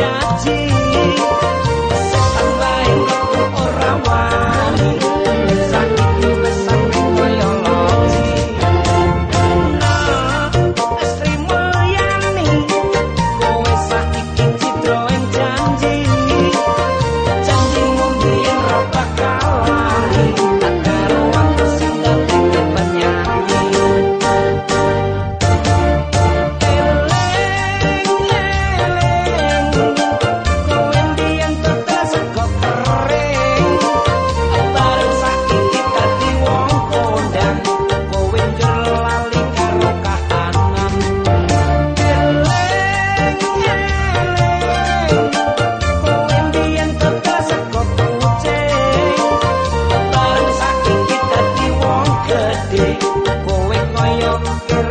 夏季 que